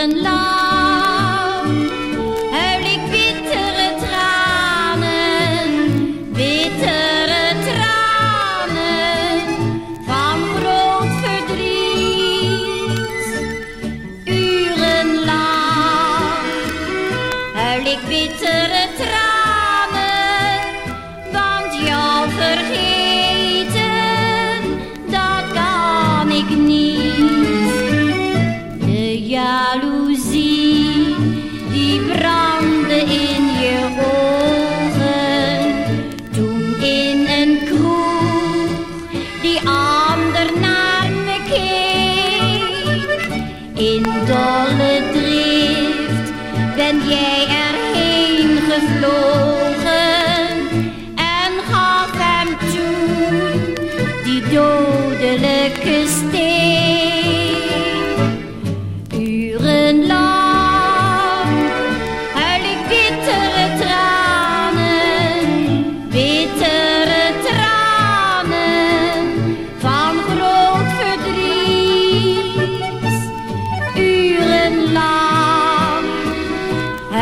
kinderen. Huil ik bittere tranen, bittere tranen van groot verdriet. Uren lang huil ik bittere tranen, want jou vergeten, dat kan ik niet. In dolle drift ben jij erheen gevlogen en gaf hem toen die dodelijke steen.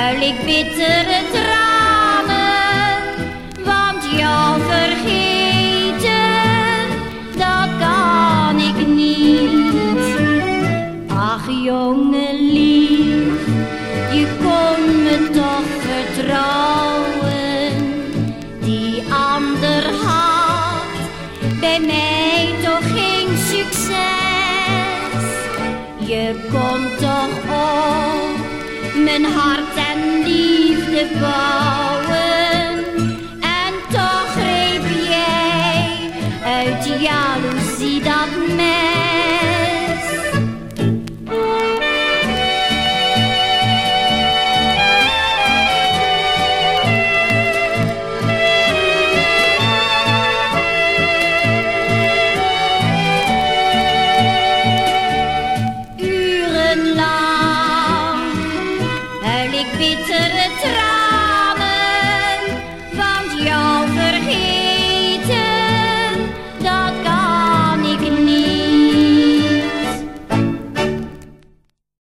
Huil ik bittere tranen, want jou vergeten, dat kan ik niet. Ach jongen lief, je kon me toch vertrouwen. Die ander had bij mij toch geen succes. Je kon toch ook mijn hart en liefde bouwen.